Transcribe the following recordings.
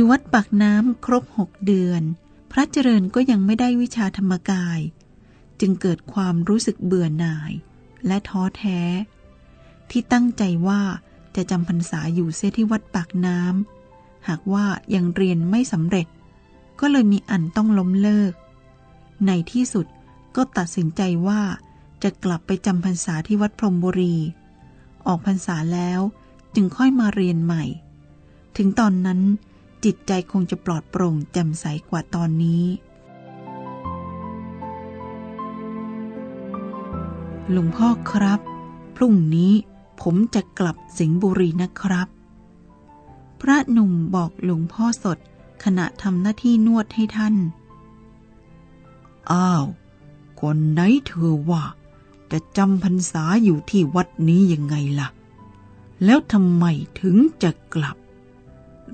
อยู่วัดปากน้ำครบหกเดือน พระเจริญก็ยังไม่ได้วิชาธรรมกาย จึงเกิดความรู้สึกเบื่อหน่าย และท้อแท้ ที่ตั้งใจว่าจะจำพรรษาอยู่เสียที่วัดปากน้ำหากว่ายังเรียนไม่สำเร็จ ก็เลยมีอันต้องล้มเลิก ในที่สุดก็ตัดสินใจว่าจะกลับไปจำพรรษาที่วัดพรมบุรี ออกพรรษาแล้วจึงค่อยมาเรียนใหม่ ถึงตอนนั้น จิตใจคงจะปลอดโปร่งแจ่มใสกว่าตอนนี้ หลวงพ่อครับ พรุ่งนี้ผมจะกลับสิงห์บุรีนะครับ พระหนุ่มบอกหลวงพ่อสดขณะทำหน้าที่นวดให้ท่าน อ้าว คนไหนเธอว่า จะจำพรรษาอยู่ที่วัดนี้ยังไงล่ะ แล้วทำไมถึงจะกลับ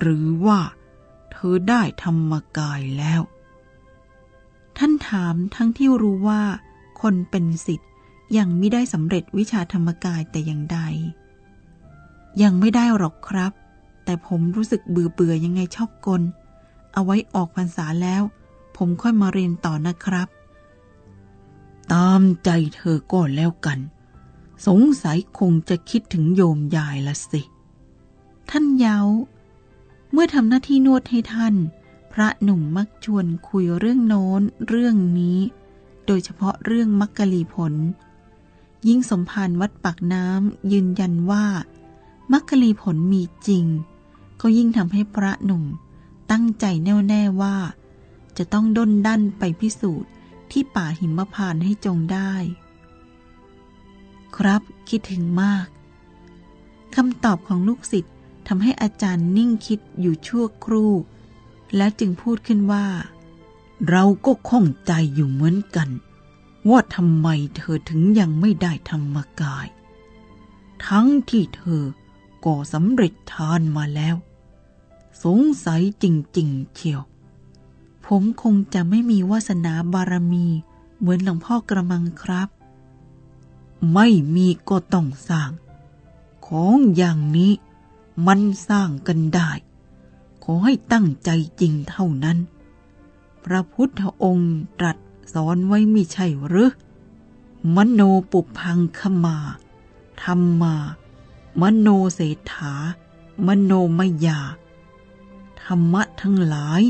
หรือว่า เธอได้ธรรมกายแล้ว ท่านถามทั้งที่รู้ว่า คนเป็นสิทธิ์ยังไม่ได้สำเร็จวิชาธรรมกายแต่อย่างใด ยังไม่ได้หรอกครับ แต่ผมรู้สึกเบื่อเบื่อยังไงชอบกล เอาไว้ออกพรรษาแล้ว ผมค่อยมาเรียนต่อนะครับ ตามใจเธอก็แล้วกัน สงสัยคงจะคิดถึงโยมยายละสิ ท่านเย้า เมื่อทำหน้าที่นวดให้ท่าน พระหนุ่มมักชวนคุยเรื่องโน้น เรื่องนี้ โดยเฉพาะเรื่องมักกะลีผล ยิ่งสมภารวัดปากน้ำยืนยันว่า มักกะลีผลมีจริง ก็ยิ่งทำให้พระหนุ่มตั้งใจแน่วแน่ว่า จะต้องด้นดันไปพิสูจน์ที่ป่าหิมพานต์ให้จงได้ ครับคิดถึงมากคำตอบของลูกศิษย์ ทำให้อาจารย์นิ่งคิดอยู่ชั่วครู่ แล้วจึงพูดขึ้นว่า เราก็ข้องใจอยู่เหมือนกัน ว่าทำไมเธอถึงยังไม่ได้ธรรมกาย ทั้งที่เธอก็สำเร็จทานมาแล้ว สงสัยจริง ๆ เชียว ผมคงจะไม่มีวาสนาบารมีเหมือนหลวงพ่อกระมังครับ ไม่มีก็ต้องสร้าง ของอย่างนี้ มันสร้างกันได้ ขอให้ตั้งใจจริงเท่านั้น พระพุทธองค์ตรัสสอนไว้ไม่ใช่หรือ มโนปุพังขมาธรรมา มโนเศรษฐา มโนมยา ธรรมะทั้งหลาย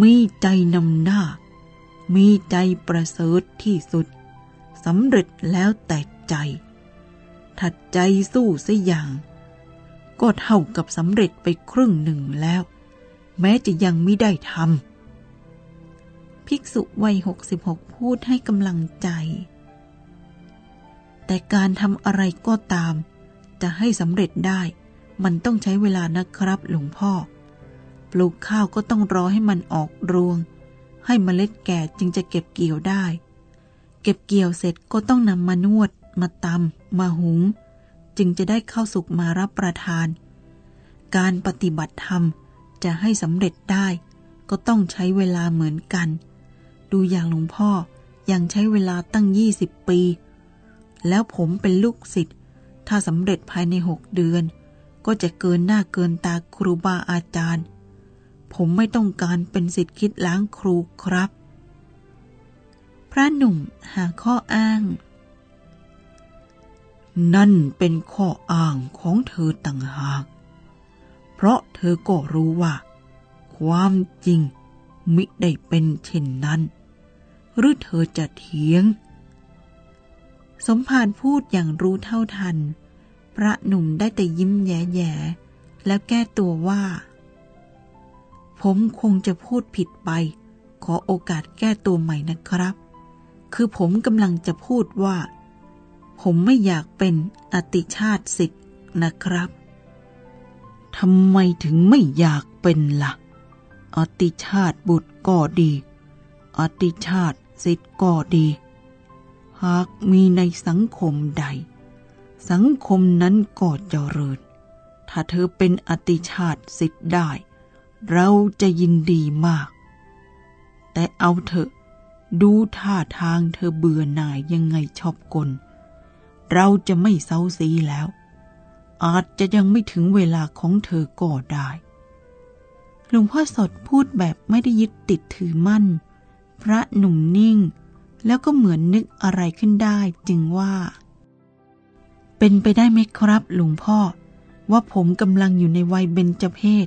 มีใจนำหน้า มีใจประเสริฐที่สุดสำเร็จแล้วแต่ใจ ถัดใจสู้สอย่าง ก็เท่ากับสำเร็จไปครึ่งหนึ่งแล้ว แม้จะยังไม่ได้ทำภิกษุวัยหกสิบหกพูดให้กำลังใจ แต่การทำอะไรก็ตาม จะให้สำเร็จได้ มันต้องใช้เวลานะครับหลวงพ่อ ปลูกข้าวก็ต้องรอให้มันออกรวง ให้มเมล็ดแก่จึงจะเก็บเกี่ยวได้ เก็บเกี่ยวเสร็จก็ต้องนำมานวด มาตำมาหุง จึงจะได้เข้าสุกมารับประทาน การปฏิบัติธรรมจะให้สำเร็จได้ ก็ต้องใช้เวลาเหมือนกัน ดูอย่างหลวงพ่อยังใช้เวลาตั้งยี่สิบปี แล้วผมเป็นลูกศิษย์ถ้าสำเร็จภายในหกเดือน ก็จะเกินหน้าเกินตาครูบาอาจารย์ ผมไม่ต้องการเป็นศิษย์คิดล้างครูครับ พระหนุ่มหาข้ออ้าง นั่นเป็นข้ออ้างของเธอต่างหาก เพราะเธอก็รู้ว่า ความจริงมิได้เป็นเช่นนั้น หรือเธอจะเถียง สมภารพูดอย่างรู้เท่าทัน พระหนุ่มได้แต่ยิ้มแย่ๆแล้วแก้ตัวว่า ผมคงจะพูดผิดไป ขอโอกาสแก้ตัวใหม่นะครับ คือผมกำลังจะพูดว่า ผมไม่อยากเป็นอติชาติสิทธ์นะครับทำไมถึงไม่อยากเป็นละ่ะ อติชาติบุตรก็ดี อติชาติสิทธ์ก็ดี หากมีในสังคมใด สังคมนั้นก็เจริญ ถ้าเธอเป็นอติชาติสิทธ์ได้ เราจะยินดีมาก แต่เอาเถอะ ดูท่าทางเธอเบื่อหน่ายยังไงชอบกล เราจะไม่เซาซีแล้ว อาจจะยังไม่ถึงเวลาของเธอก็ได้หลวงพ่อสดพูดแบบไม่ได้ยึดติดถือมั่น พระหนุ่มนิ่ง แล้วก็เหมือนนึกอะไรขึ้นได้จึงว่า เป็นไปได้ไหมครับหลวงพ่อ ว่าผมกำลังอยู่ในวัยเบญจเพศ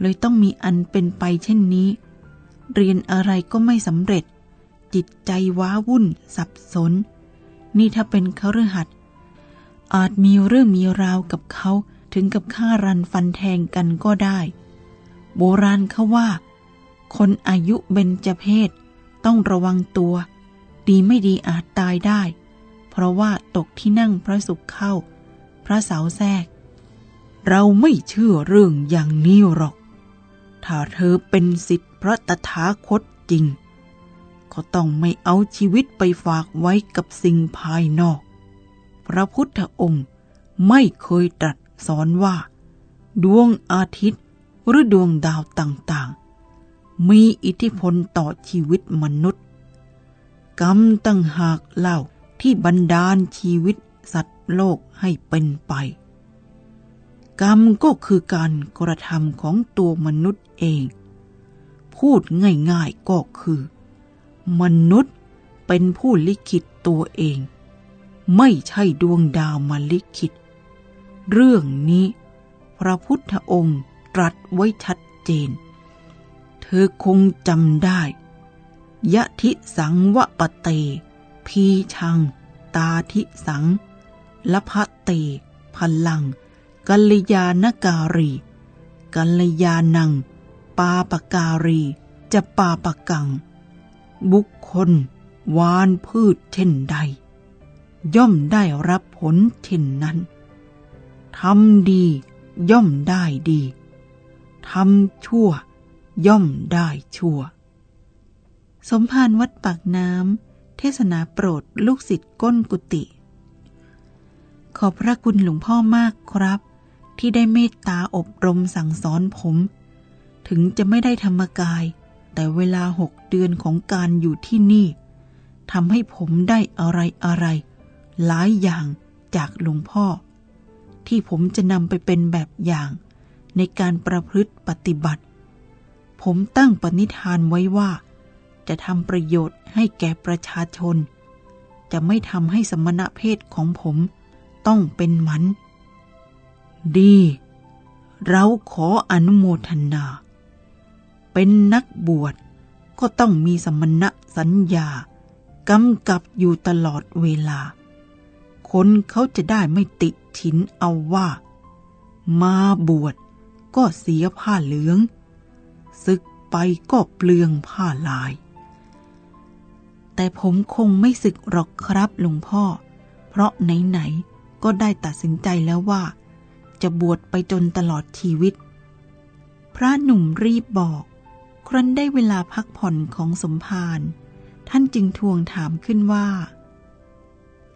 เลยต้องมีอันเป็นไปเช่นนี้ เรียนอะไรก็ไม่สำเร็จ จิตใจว้าวุ่น สับสน นี่ถ้าเป็นเขาฤหัสอาจมีเรื่องมีราวกับเขาถึงกับฆ่ารันฟันแทงกันก็ได้ โบราณเขาว่า คนอายุเบญจเพศต้องระวังตัว ดีไม่ดีอาจตายได้ เพราะว่าตกที่นั่งพระสุขเข้า พระเสาแทรก เราไม่เชื่อเรื่องอย่างนี้หรอก ถ้าเธอเป็นสิทธิพระตถาคตจริง ก็ต้องไม่เอาชีวิตไปฝากไว้กับสิ่งภายนอก พระพุทธองค์ไม่เคยตรัสสอนว่า ดวงอาทิตย์หรือดวงดาวต่างๆ มีอิทธิพลต่อชีวิตมนุษย์ กรรมตั้งหากเล่าที่บันดาลชีวิตสัตว์โลกให้เป็นไป กรรมก็คือการกระทำของตัวมนุษย์เอง พูดง่ายๆก็คือ มนุษย์เป็นผู้ลิขิตตัวเอง ไม่ใช่ดวงดาวมาลิขิต เรื่องนี้ พระพุทธองค์ตรัสไว้ชัดเจน เธอคงจำได้ ยะทิสังวะปะเต พีชัง ตาทิสังละพะเต พลัง กัลยาณการี กัลยาณัง ปาปการี จะปาปกัง บุคคลวานพืชเช่นใด ย่อมได้รับผลเช่นนั้นทำดีย่อมได้ดีทำชั่ว ย่อมได้ชั่ว สมภารวัดปากน้ำเทศนาโปรดลูกศิษย์ก้นกุฏิขอบพระคุณหลวงพ่อมากครับ ที่ได้เมตตาอบรมสั่งสอนผม ถึงจะไม่ได้ธรรมกาย แต่เวลาหกเดือนของการอยู่ที่นี่ทำให้ผมได้อะไรอะไร หลายอย่างจากหลวงพ่อ ที่ผมจะนำไปเป็นแบบอย่างในการประพฤติปฏิบัติ ผมตั้งปณิธานไว้ว่า จะทำประโยชน์ให้แก่ประชาชน จะไม่ทำให้สมณะเพศของผมต้องเป็นมัน ดี เราขออนุโมทนา เป็นนักบวช ก็ต้องมีสมณะสัญญากำกับอยู่ตลอดเวลา คนเขาจะได้ไม่ติฉินเอาว่า มาบวชก็เสียผ้าเหลืองศึกไปก็เปลืองผ้าลาย แต่ผมคงไม่ศึกหรอกครับหลวงพ่อ เพราะไหนๆก็ได้ตัดสินใจแล้วว่า จะบวชไปจนตลอดชีวิต พระหนุ่มรีบบอก ครั้นได้เวลาพักผ่อนของสมภารท่านจึงทวงถามขึ้นว่า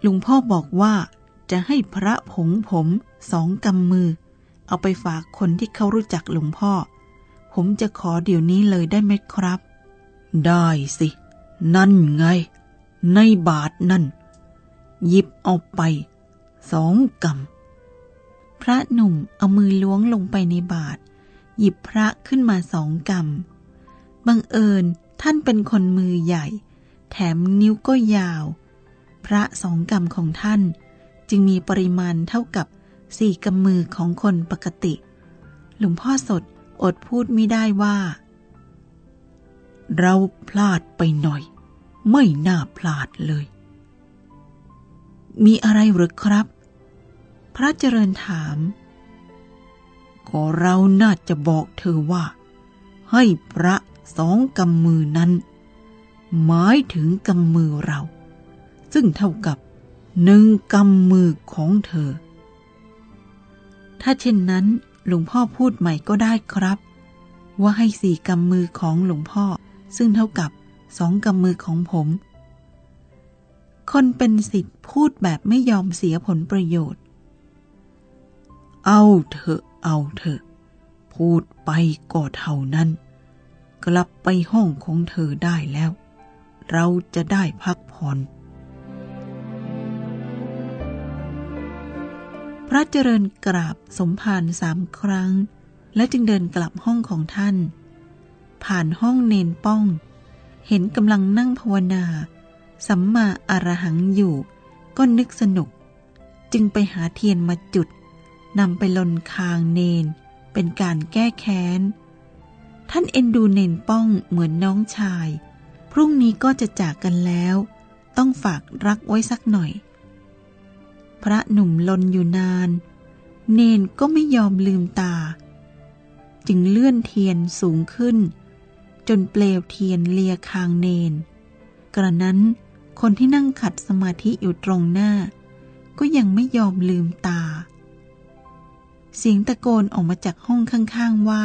ลวงพ่อบอกว่าจะให้พระผงผมสองกำมือ เอาไปฝากคนที่เขารู้จักหลวงพ่อ ผมจะขอเดี๋ยวนี้เลยได้ไหมครับ ได้สิ นั่นไง ในบาทนั่น หยิบเอาไปสองกำพระหนุ่มเอามือล้วงลงไปในบาท หยิบพระขึ้นมาสองกำ บังเอิญท่านเป็นคนมือใหญ่ แถมนิ้วก็ยาว พระสองกำของท่าน จึงมีปริมาณเท่ากับสี่กำมือของคนปกติ หลวงพ่อสดอดพูดไม่ได้ว่า เราพลาดไปหน่อย ไม่น่าพลาดเลย มีอะไรหรือครับ พระเจริญถาม ก็เราน่าจะบอกเธอว่า ให้พระ สองกำมือนั้น หมายถึงกำมือเรา ซึ่งเท่ากับหนึ่งกำมือของเธอ ถ้าเช่นนั้นหลวงพ่อพูดใหม่ก็ได้ครับ ว่าให้สี่กำมือของหลวงพ่อ ซึ่งเท่ากับสองกำมือของผม คนเป็นสิทธิ์พูดแบบไม่ยอมเสียผลประโยชน์ เอาเถอะเอาเถอะ พูดไปก็เท่านั้น กลับไปห้องของเธอได้แล้ว เราจะได้พักผ่อนพระเจริญกราบสมภารสามครั้ง และจึงเดินกลับห้องของท่าน ผ่านห้องเนนป้อง เห็นกำลังนั่งภาวนา สัมมาอารหังอยู่ก็นึกสนุก จึงไปหาเทียนมาจุดนำไปลนคางเนน เป็นการแก้แค้น ท่านเอ็นดูเนนป้องเหมือนน้องชาย พรุ่งนี้ก็จะจากกันแล้ว ต้องฝากรักไว้สักหน่อย พระหนุ่มลนอยู่นาน เนนก็ไม่ยอมลืมตา จึงเลื่อนเทียนสูงขึ้น จนเปลวเทียนเลียคางเนน กระนั้นคนที่นั่งขัดสมาธิอยู่ตรงหน้า ก็ยังไม่ยอมลืมตา เสียงตะโกนออกมาจากห้องข้างๆว่า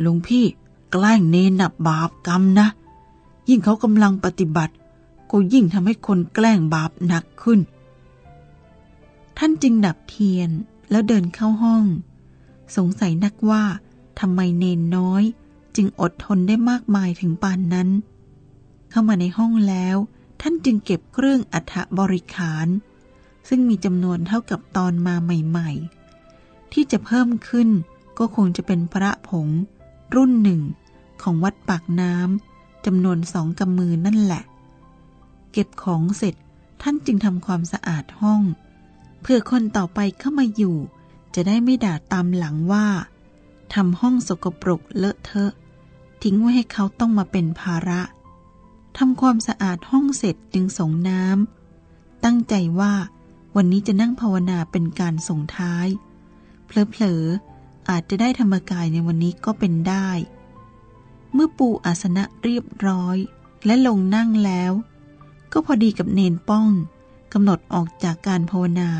หลวงพี่แกล้งเนนนับบาปกรรมนะ ยิ่งเขากำลังปฏิบัติ ก็ยิ่งทำให้คนแกล้งบาปหนักขึ้น ท่านจึงดับเทียนแล้วเดินเข้าห้อง สงสัยนักว่าทำไมเนนน้อย จึงอดทนได้มากมายถึงปานนั้น เข้ามาในห้องแล้ว ท่านจึงเก็บเครื่องอัฐบริขาร ซึ่งมีจำนวนเท่ากับตอนมาใหม่ ๆ ที่จะเพิ่มขึ้นก็คงจะเป็นพระผง รุ่นหนึ่งของวัดปากน้ำจำนวนสองกำมือนั่นแหละ เก็บของเสร็จท่านจึงทำความสะอาดห้อง เพื่อคนต่อไปเข้ามาอยู่ จะได้ไม่ด่าตามหลังว่าทำห้องสกปรกเลอะเทอะ ทิ้งไว้ให้เขาต้องมาเป็นภาระทำความสะอาดห้องเสร็จจึงส่งน้ำตั้งใจว่าวันนี้จะนั่งภาวนาเป็นการส่งท้ายเพลอ อาจจะได้ธรรมกายในวันนี้ก็เป็นได้ เมื่อปูอาสนะเรียบร้อยและลงนั่งแล้ว ก็พอดีกับเนนป้องกำหนดออกจากการภาวนา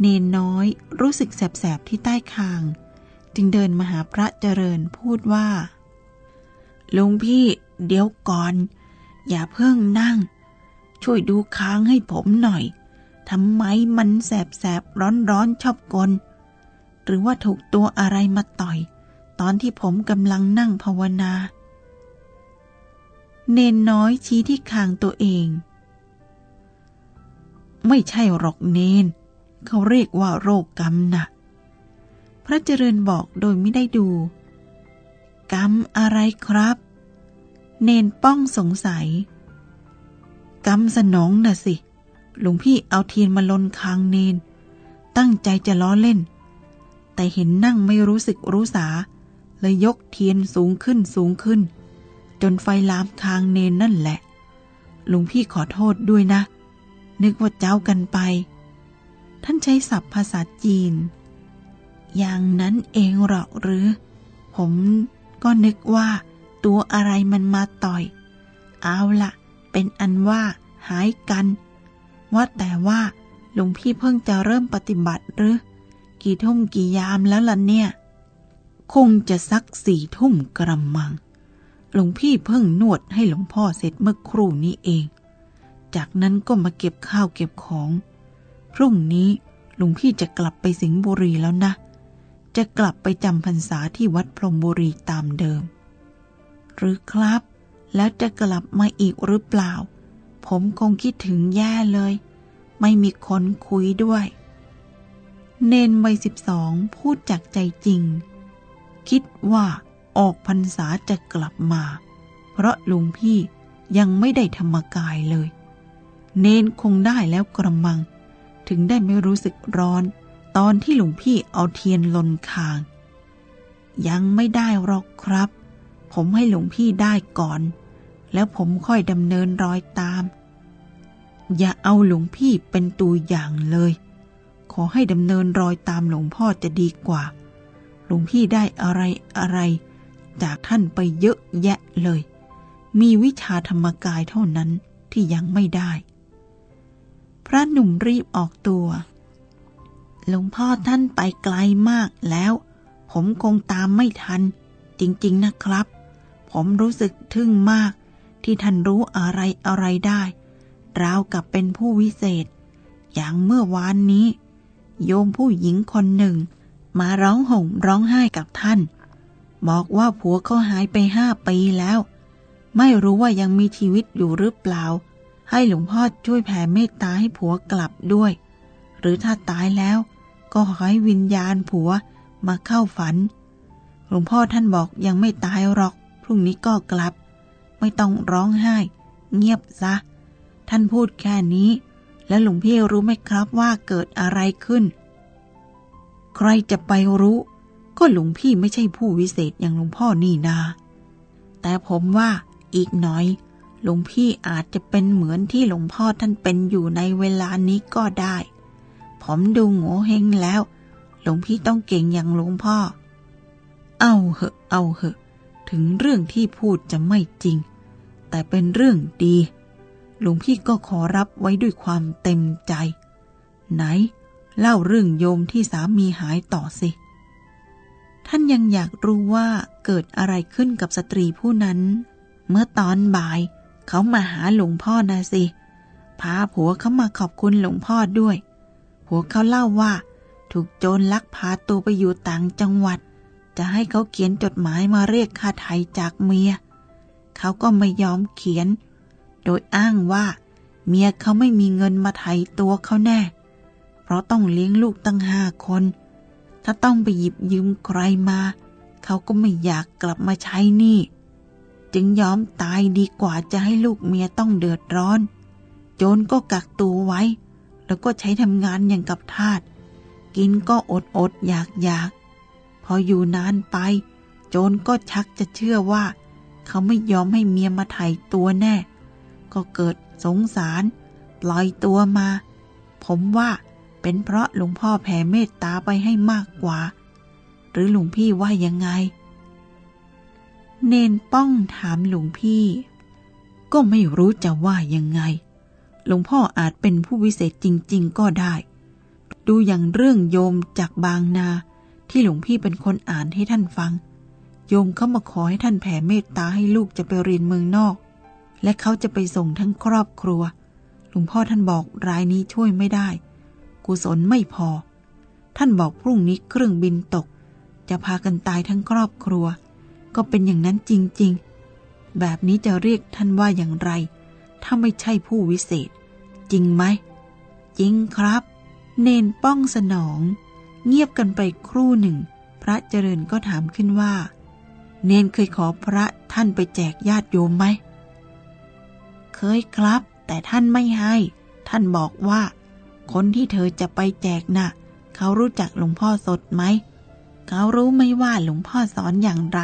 เนนน้อยรู้สึกแสบๆที่ใต้คาง จึงเดินมาหาพระเจริญพูดว่าลุงพี่เดี๋ยวก่อน อย่าเพิ่งนั่ง ช่วยดูค้างให้ผมหน่อยทำไมมันแสบแสบร้อนร้อนชอบกล หรือว่าถูกตัวอะไรมาต่อย ตอนที่ผมกำลังนั่งภาวนา เนนน้อยชี้ที่คางตัวเอง ไม่ใช่หรอกเนน เขาเรียกว่าโรคกรรมนะพระเจริญบอกโดยไม่ได้ดู กรรมอะไรครับ เนนป้องสงสัย กรรมสนองน่ะสิ หลวงพี่เอาเทียนมาลนคางเนน ตั้งใจจะล้อเล่น แต่เห็นนั่งไม่รู้สึกรู้สา เลยยกเทียนสูงขึ้นสูงขึ้น จนไฟลามคางเนนนั่นแหละหลวงพี่ขอโทษด้วยนะ นึกว่าเจ้ากันไป ท่านใช้ศัพท์ภาษาจีน อย่างนั้นเองหรอกหรือ ผมก็นึกว่าตัวอะไรมันมาต่อย เอาละเป็นอันว่าหายกัน ว่าแต่ว่าหลวงพี่เพิ่งจะเริ่มปฏิบัติหรือ กี่ทุ่มกี่ยามแล้วล่ะเนี่ย คงจะสักสี่ทุ่มกระมัง หลวงพี่เพิ่งนวดให้หลวงพ่อเสร็จเมื่อครู่นี้เอง จากนั้นก็มาเก็บข้าวเก็บของ พรุ่งนี้หลวงพี่จะกลับไปสิงห์บุรีแล้วนะ จะกลับไปจำพรรษาที่วัดพรมบุรีตามเดิม หรือครับ แล้วจะกลับมาอีกหรือเปล่า ผมคงคิดถึงแย่เลย ไม่มีคนคุยด้วย เนนวัยสิบสองพูดจากใจจริง คิดว่าออกพรรษาจะกลับมา เพราะลุงพี่ยังไม่ได้ธรรมกายเลย เนนคงได้แล้วกระมัง ถึงได้ไม่รู้สึกร้อน ตอนที่หลวงพี่เอาเทียนลนคาง ยังไม่ได้หรอกครับ ผมให้หลวงพี่ได้ก่อน แล้วผมค่อยดำเนินรอยตาม อย่าเอาหลวงพี่เป็นตัวอย่างเลย อให้ดำเนินรอยตามหลวงพ่อจะดีกว่า หลวงพี่ได้อะไรอะไร จากท่านไปเยอะแยะเลย มีวิชาธรรมกายเท่านั้นที่ยังไม่ได้ พระหนุ่มรีบออกตัว หลวงพ่อท่านไปไกลมากแล้ว ผมคงตามไม่ทัน จริงๆนะครับ ผมรู้สึกทึ่งมากที่ท่านรู้อะไรอะไรได้ ราวกับเป็นผู้วิเศษ อย่างเมื่อวานนี้ โยมผู้หญิงคนหนึ่ง มาร้องห่มร้องไห้กับท่าน บอกว่าผัวเขาหายไปห้าปีแล้ว ไม่รู้ว่ายังมีชีวิตอยู่หรือเปล่า ให้หลวงพ่อช่วยแผ่เมตตาให้ผัวกลับด้วย หรือถ้าตายแล้ว ก็ขอให้วิญญาณผัวมาเข้าฝัน หลวงพ่อท่านบอกยังไม่ตายหรอก พรุ่งนี้ก็กลับ ไม่ต้องร้องไห้ เงียบซะ ท่านพูดแค่นี้ แล้วหลวงพี่รู้ไหมครับว่าเกิดอะไรขึ้น ใครจะไปรู้ ก็หลวงพี่ไม่ใช่ผู้วิเศษอย่างหลวงพ่อนี่นา แต่ผมว่าอีกหน่อย หลวงพี่อาจจะเป็นเหมือนที่หลวงพ่อท่านเป็นอยู่ในเวลานี้ก็ได้ ผมดูโง่เฮงแล้ว หลวงพี่ต้องเก่งอย่างหลวงพ่อ เอาเหอะ เอาเหอะ ถึงเรื่องที่พูดจะไม่จริง แต่เป็นเรื่องดี หลวงพี่ก็ขอรับไว้ด้วยความเต็มใจ ไหน เล่าเรื่องโยมที่สามีหายต่อสิ ท่านยังอยากรู้ว่าเกิดอะไรขึ้นกับสตรีผู้นั้น เมื่อตอนบ่าย เขามาหาหลวงพ่อนะสิ พาผัวเขามาขอบคุณหลวงพ่อด้วย ผัวเขาเล่าว่า ถูกโจรลักพาตัวไปอยู่ต่างจังหวัด จะให้เขาเขียนจดหมายมาเรียกค่าไถ่จากเมีย เขาก็ไม่ยอมเขียน โดยอ้างว่า เมียเขาไม่มีเงินมาไถ่ตัวเขาแน่ เพราะต้องเลี้ยงลูกตั้งห้าคน ถ้าต้องไปหยิบยืมใครมา เขาก็ไม่อยากกลับมาใช้หนี้จึงยอมตายดีกว่าจะให้ลูกเมียต้องเดือดร้อน โจรก็กักตัวไว้ แล้วก็ใช้ทำงานอย่างกับทาสกินก็อดอดอยากอยากพออยู่นานไป โจรก็ชักจะเชื่อว่า เขาไม่ยอมให้เมียมาไถ่ตัวแน่ ก็เกิดสงสาร ปล่อยตัวมา ผมว่าเป็นเพราะหลวงพ่อแผ่เมตตาไปให้มากกว่า หรือหลวงพี่ว่ายังไง เนนป้องถามหลวงพี่ ก็ไม่รู้จะว่ายังไง หลวงพ่ออาจเป็นผู้วิเศษจริง ๆ ก็ได้ ดูอย่างเรื่องโยมจากบางนาที่หลวงพี่เป็นคนอ่านให้ท่านฟัง โยมเข้ามาขอให้ท่านแผ่เมตตาให้ลูกจะไปเรียนเมืองนอก และเขาจะไปส่งทั้งครอบครัว หลวงพ่อท่านบอกรายนี้ช่วยไม่ได้ กุศลไม่พอ ท่านบอกพรุ่งนี้เครื่องบินตก จะพากันตายทั้งครอบครัว ก็เป็นอย่างนั้นจริง ๆ แบบนี้จะเรียกท่านว่าอย่างไร ถ้าไม่ใช่ผู้วิเศษ จริงไหม จริงครับ เนนป้องสนอง เงียบกันไปครู่หนึ่ง พระเจริญก็ถามขึ้นว่า เนนเคยขอพระท่านไปแจกญาติโยมไหม เคยครับ แต่ท่านไม่ให้ ท่านบอกว่า คนที่เธอจะไปแจกนะ่ะ เขารู้จักหลวงพ่อสดไหม เขารู้ไม่ว่าหลวงพ่อสอนอย่างไร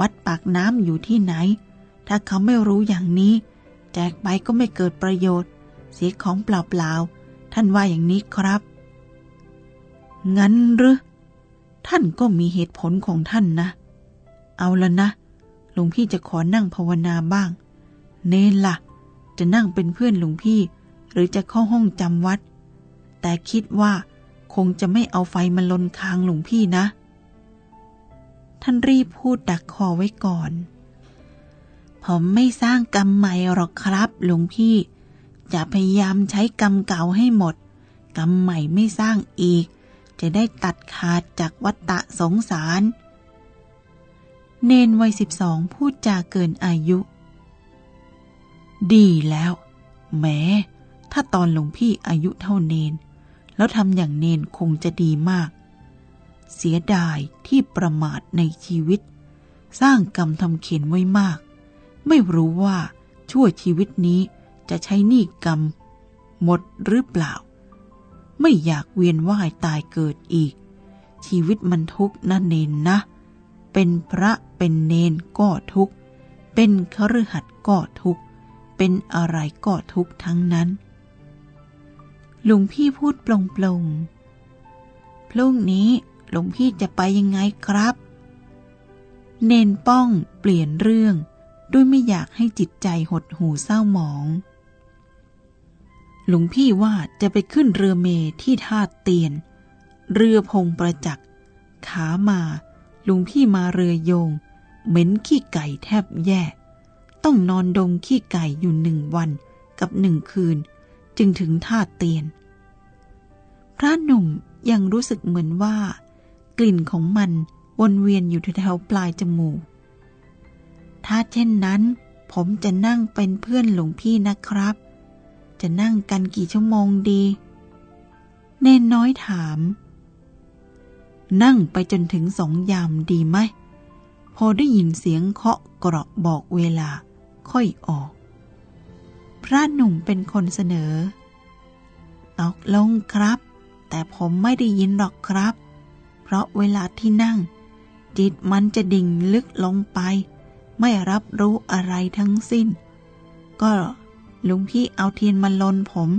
วัดปากน้ำอยู่ที่ไหน ถ้าเขาไม่รู้อย่างนี้ แจกไปก็ไม่เกิดประโยชน์ เสียของเปล่าๆ ท่านว่าอย่างนี้ครับ งั้นหรือ ท่านก็มีเหตุผลของท่านนะ เอาละนะหลวงพี่จะขอนั่งภาวนาบ้าง เนนละ่ะ จะนั่งเป็นเพื่อนหลวงพี่ หรือจะเข้าห้องจำวัด แต่คิดว่าคงจะไม่เอาไฟมาลนคางหลวงพี่นะ ท่านรีบพูดดักคอไว้ก่อน ผมไม่สร้างกรรมใหม่หรอกครับหลวงพี่ จะพยายามใช้กรรมเก่าให้หมด กรรมใหม่ไม่สร้างอีก จะได้ตัดขาดจากวัฏฏะสงสาร เนนวัยสิบสองพูดจาเกินอายุ ดีแล้วแม้ถ้าตอนหลวงพี่อายุเท่าเนน แล้วทำอย่างเนนคงจะดีมาก เสียดายที่ประมาทในชีวิต สร้างกรรมทำเขียนไว้มาก ไม่รู้ว่าชั่วชีวิตนี้จะใช้หนี้กรรม หมดหรือเปล่า ไม่อยากเวียนว่ายตายเกิดอีก ชีวิตมันทุกข์นะเนนนะ เป็นพระเป็นเนนก็ทุกข์ เป็นคฤหัสถ์ก็ทุกข์ เป็นอะไรก็ทุกข์ทั้งนั้นหลวงพี่พูดปลงปลงพรุ่งนี้หลวงพี่จะไปยังไงครับ เนนป้องเปลี่ยนเรื่อง ด้วยไม่อยากให้จิตใจหดหูเศร้าหมอง หลวงพี่ว่าจะไปขึ้นเรือเมที่ท่าเตียน เรือพงประจักษ์ ขามา หลวงพี่มาเรือโยง เหม็นขี้ไก่แทบแย่ ต้องนอนดมขี้ไก่อยู่หนึ่งวันกับหนึ่งคืน จึงถึงท่าเตียน พระหนุ่มยังรู้สึกเหมือนว่า กลิ่นของมันวนเวียนอยู่แถวปลายจมูก ถ้าเช่นนั้น ผมจะนั่งเป็นเพื่อนหลวงพี่นะครับ จะนั่งกันกี่ชั่วโมงดี เนนน้อยถาม นั่งไปจนถึงสองยามดีไหมพอได้ยินเสียงเคาะกระบอกเวลา ค่อยออก พระหนุ่มเป็นคนเสนอ ตกลงครับ แต่ผมไม่ได้ยินหรอกครับ เพราะเวลาที่นั่ง จิตมันจะดิ่งลึกลงไป ไม่รับรู้อะไรทั้งสิ้น ก็ลุงพี่เอาเทียนมาลนผม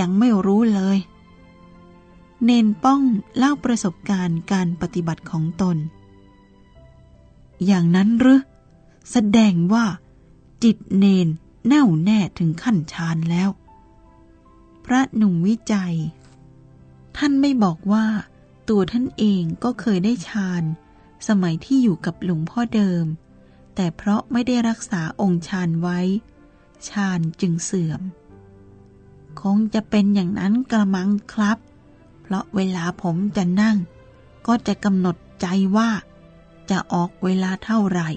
ยังไม่รู้เลย เนนป้องเล่าประสบการณ์การปฏิบัติของตน อย่างนั้นหรือแสดงว่า จิตเนนแน่วแน่ถึงขั้นฌานแล้ว พระหนุ่มวิจัย ท่านไม่บอกว่าตัวท่านเองก็เคยได้ฌานสมัยที่อยู่กับหลวงพ่อเดิม แต่เพราะไม่ได้รักษาองค์ฌานไว้ฌานจึงเสื่อม คงจะเป็นอย่างนั้นกระมังครับ เพราะเวลาผมจะนั่ง ก็จะกำหนดใจว่า จะออกเวลาเท่าไหร่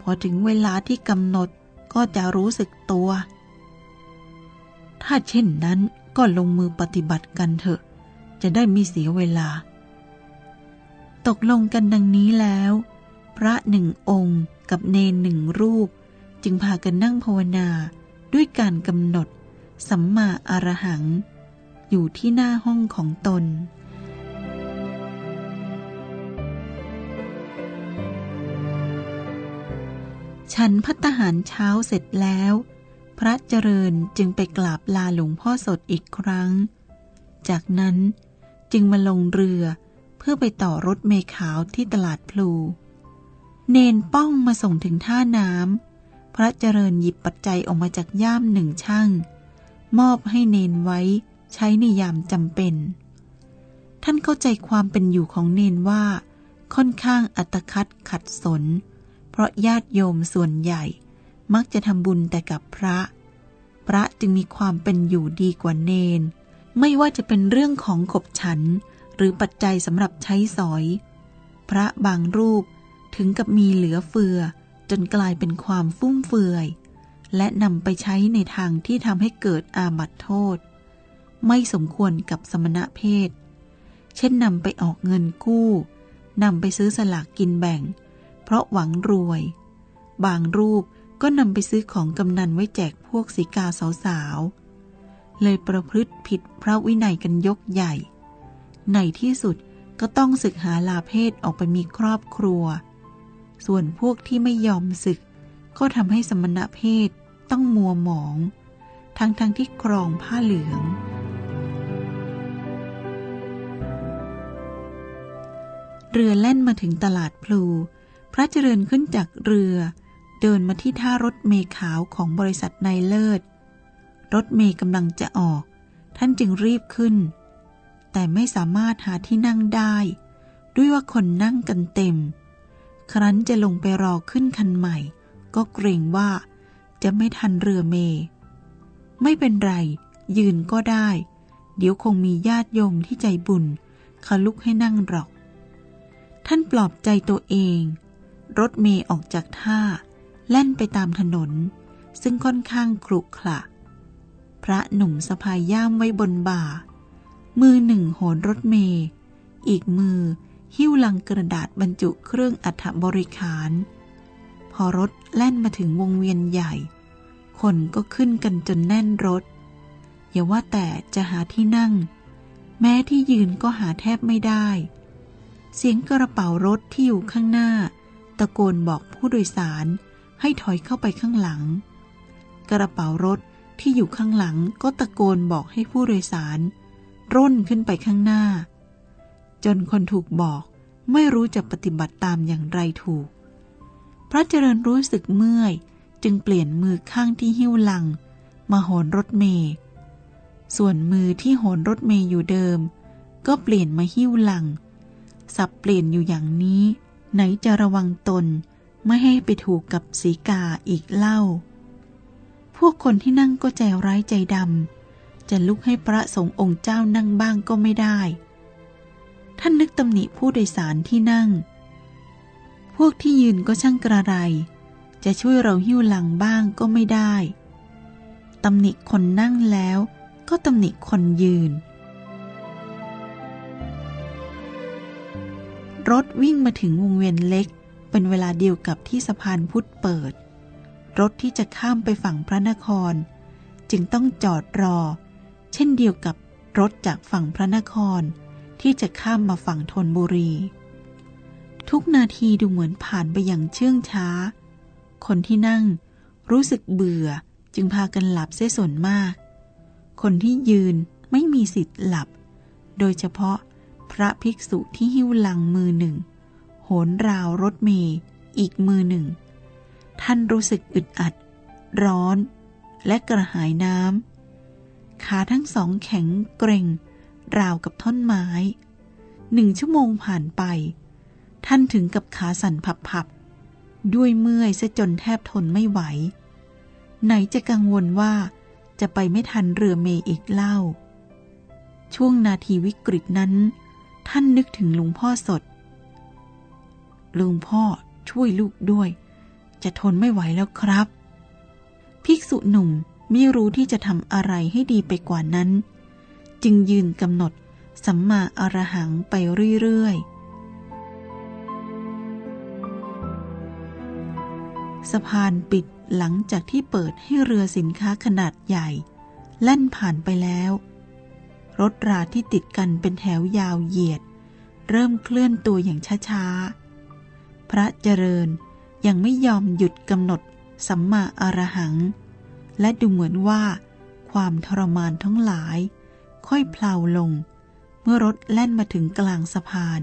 พอถึงเวลาที่กำหนด ก็จะรู้สึกตัว ถ้าเช่นนั้นก็ลงมือปฏิบัติกันเถอะ จะได้ไมีเสียเวลา ตกลงกันดังนี้แล้ว พระหนึ่งองค์กับเนนหนึ่งรูป จึงพากันนั่งภาวนาด้วยการกำหนด สัมมาอารหัง อยู่ที่หน้าห้องของตน ฉันพัตหารเช้าเสร็จแล้ว พระเจริญจึงไปกราบลาหลวงพ่อสดอีกครั้ง จากนั้นจึงมาลงเรือเพื่อไปต่อรถเมขาวที่ตลาดพลู เนนป้องมาส่งถึงท่าน้ำพระเจริญหยิบปัจจัยออกมาจากย่ามหนึ่งช่าง มอบให้เนนไว้ใช้ในยามจำเป็น ท่านเข้าใจความเป็นอยู่ของเนนว่า ค่อนข้างอัตคัดขัดสน ราะญาติโยมส่วนใหญ่มักจะทำบุญแต่กับพระ พระจึงมีความเป็นอยู่ดีกว่าเนน ไม่ว่าจะเป็นเรื่องของขบฉัน หรือปัจจัยสำหรับใช้สอย พระบางรูปถึงกับมีเหลือเฟือ จนกลายเป็นความฟุ่มเฟือย และนำไปใช้ในทางที่ทำให้เกิดอาบัติโทษ ไม่สมควรกับสมณะเพศ เช่นนำไปออกเงินกู้นำไปซื้อสลากกินแบ่ง เพราะหวังรวย บางรูปก็นำไปซื้อของกำนันไว้แจกพวกสีกาสาวๆ เลยประพฤติผิดพระวินัยกันยกใหญ่ ในที่สุดก็ต้องศึกหาลาเพศออกไปมีครอบครัว ส่วนพวกที่ไม่ยอมศึก ก็ทำให้สมณะเพศต้องมัวหมอง ทั้งทั้งที่ครองผ้าเหลือง เรือแล่นมาถึงตลาดพลู พระเจริญขึ้นจากเรือ เดินมาที่ท่ารถเมขาวของบริษัทนายเลิศ รถเมกำลังจะออก ท่านจึงรีบขึ้น แต่ไม่สามารถหาที่นั่งได้ ด้วยว่าคนนั่งกันเต็ม ครั้นจะลงไปรอขึ้นคันใหม่ ก็เกรงว่าจะไม่ทันเรือเม ไม่เป็นไร ยืนก็ได้ เดี๋ยวคงมีญาติโยมที่ใจบุญเขาลุกให้นั่งหรอก ท่านปลอบใจตัวเอง รถเมย์ออกจากท่า แล่นไปตามถนน ซึ่งค่อนข้างครุขระพระหนุ่มสะพายย่ามไว้บนบ่า มือหนึ่งโหนรถเมย์อีกมือหิ้วลังกระดาษบรรจุเครื่องอัฐบริขาร พอรถแล่นมาถึงวงเวียนใหญ่ คนก็ขึ้นกันจนแน่นรถ อย่าว่าแต่จะหาที่นั่ง แม้ที่ยืนก็หาแทบไม่ได้ เสียงกระเป๋ารถที่อยู่ข้างหน้า ตะโกนบอกผู้โดยสารให้ถอยเข้าไปข้างหลัง กระเป๋ารถที่อยู่ข้างหลังก็ตะโกนบอกให้ผู้โดยสาร ร่นขึ้นไปข้างหน้า จนคนถูกบอกไม่รู้จะปฏิบัติตามอย่างไรถูก พระเจริญรู้สึกเมื่อยจึงเปลี่ยนมือข้างที่หิ้วลัง มาโหนรถเมย์ส่วนมือที่โหนรถเมย์อยู่เดิม ก็เปลี่ยนมาหิ้วลัง สับเปลี่ยนอยู่อย่างนี้ ไหนจะระวังตนไม่ให้ไปถูกกับสีกาอีกเล่า พวกคนที่นั่งก็ใจร้ายใจดำ จะลุกให้พระสงฆ์องค์เจ้านั่งบ้างก็ไม่ได้ ท่านนึกตำหนิผู้โดยสารที่นั่ง พวกที่ยืนก็ช่างกระไร จะช่วยเราหิ้วหลังบ้างก็ไม่ได้ ตำหนิคนนั่งแล้วก็ตำหนิคนยืน รถวิ่งมาถึงวงเวียนเล็ก เป็นเวลาเดียวกับที่สะพานพุทธเปิด รถที่จะข้ามไปฝั่งพระนคร จึงต้องจอดรอ เช่นเดียวกับรถจากฝั่งพระนคร ที่จะข้ามมาฝั่งธนบุรี ทุกนาทีดูเหมือนผ่านไปอย่างเชื่องช้า คนที่นั่งรู้สึกเบื่อจึงพากันหลับเสียส่วนมาก คนที่ยืนไม่มีสิทธิ์หลับ โดยเฉพาะ พระภิกษุที่หิ้วลังมือหนึ่ง โหนราวรถเมย์อีกมือหนึ่ง ท่านรู้สึกอึดอัด ร้อน และกระหายน้ำขาทั้งสองแข็งเกร็ง ราวกับท่อนไม้ หนึ่งชั่วโมงผ่านไป ท่านถึงกับขาสั่นพับๆ ด้วยเมื่อยซะจนแทบทนไม่ไหว ไหนจะกังวลว่าจะไปไม่ทันเรือเมอีกเล่า ช่วงนาทีวิกฤตนั้น ท่านนึกถึงลุงพ่อสด ลุงพ่อช่วยลูกด้วย จะทนไม่ไหวแล้วครับ ภิกษุหนุ่มไม่รู้ที่จะทำอะไรให้ดีไปกว่านั้น จึงยืนกำหนดสัมมาอรหังไปเรื่อยๆ สะพานปิดหลังจากที่เปิดให้เรือสินค้าขนาดใหญ่ แล่นผ่านไปแล้ว รถราที่ติดกันเป็นแถวยาวเหยียด เริ่มเคลื่อนตัวอย่างช้าๆ พระเจริญยังไม่ยอมหยุดกำหนดสัมมาอรหัง และดูเหมือนว่า ความทรมานทั้งหลาย ค่อยเพลาลง เมื่อรถแล่นมาถึงกลางสะพาน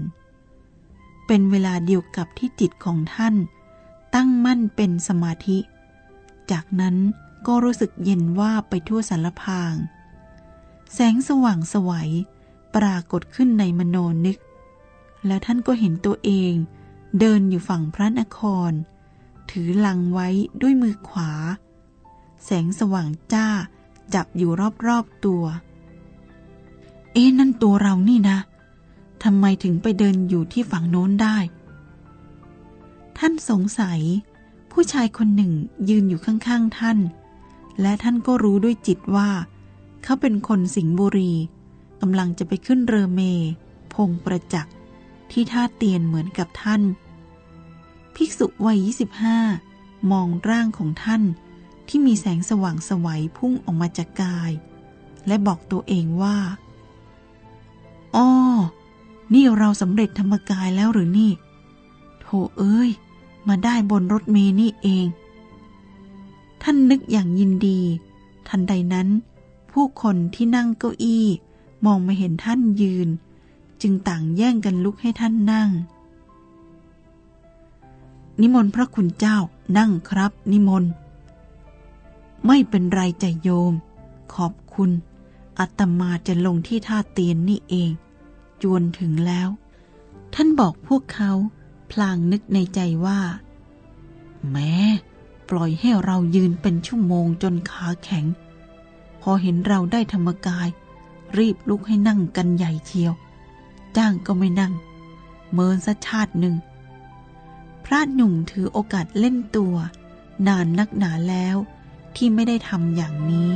เป็นเวลาเดียวกับที่จิตของท่าน ตั้งมั่นเป็นสมาธิ จากนั้นก็รู้สึกเย็นว่าไปทั่วสารพาง แสงสว่างสวัยปรากฏขึ้นในมโนนึก และท่านก็เห็นตัวเองเดินอยู่ฝั่งพระนคร ถือลังไว้ด้วยมือขวา แสงสว่างจ้าจับอยู่รอบๆตัว เอ๊นั่นตัวเรานี่นะทำไมถึงไปเดินอยู่ที่ฝั่งโน้นได้ ท่านสงสัย ผู้ชายคนหนึ่งยืนอยู่ข้างๆท่าน และท่านก็รู้ด้วยจิตว่า เขาเป็นคนสิงห์บุรีกำลังจะไปขึ้นเรือเม พงประจักษ์ที่ท่าเตียนเหมือนกับท่าน ภิกษุวัย 25 มองร่างของท่านที่มีแสงสว่างสวัยพุ่งออกมาจากกาย และบอกตัวเองว่าอ้อนี่เราสำเร็จธรรมกายแล้วหรือนี่ โถเอ้ย มาได้บนรถเมนี่เอง ท่านนึกอย่างยินดี ทันใดนั้น ผู้คนที่นั่งเก้าอี้ มองมาเห็นท่านยืน จึงต่างแย่งกันลุกให้ท่านนั่ง นิมนต์พระคุณเจ้านั่งครับ นิมนต์ ไม่เป็นไรใจโยม ขอบคุณอาตมาจะลงที่ท่าเตียนนี่เอง จวนถึงแล้ว ท่านบอกพวกเขาพลางนึกในใจว่า แม้ ปล่อยให้เรายืนเป็นชั่วโมงจนขาแข็ง พอเห็นเราได้ธรรมกาย รีบลุกให้นั่งกันใหญ่เชียว จ้างก็ไม่นั่ง เมินสัชาติหนึ่ง พระหนุ่มถือโอกาสเล่นตัว นานนักหนาแล้วที่ไม่ได้ทำอย่างนี้